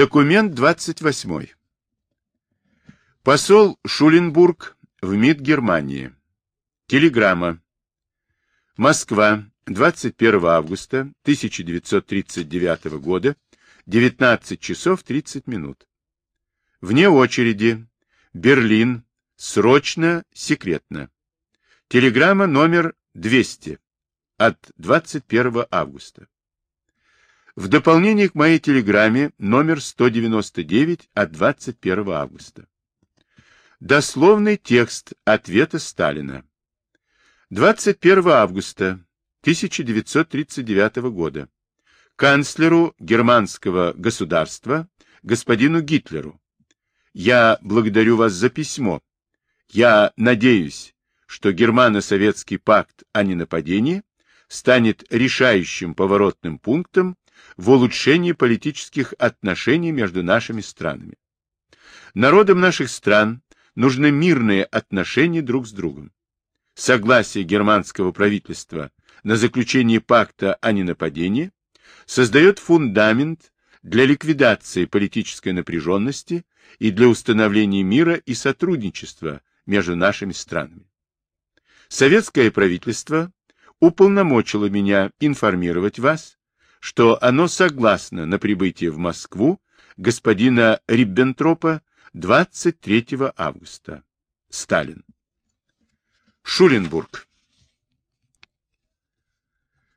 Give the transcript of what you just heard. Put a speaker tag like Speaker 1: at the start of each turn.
Speaker 1: Документ 28. Посол Шуленбург в МИД Германии. Телеграмма. Москва, 21 августа 1939 года, 19 часов 30 минут. Вне очереди. Берлин. Срочно, секретно. Телеграмма номер 200 от 21 августа. В дополнение к моей телеграмме номер 199 от 21 августа. Дословный текст ответа Сталина. 21 августа 1939 года. Канцлеру германского государства, господину Гитлеру. Я благодарю вас за письмо. Я надеюсь, что германо-советский пакт о ненападении станет решающим поворотным пунктом в улучшении политических отношений между нашими странами. Народам наших стран нужны мирные отношения друг с другом. Согласие германского правительства на заключение пакта о ненападении создает фундамент для ликвидации политической напряженности и для установления мира и сотрудничества между нашими странами. Советское правительство уполномочило меня информировать вас, что оно согласно на прибытие в Москву господина Риббентропа 23 августа. Сталин. Шуленбург.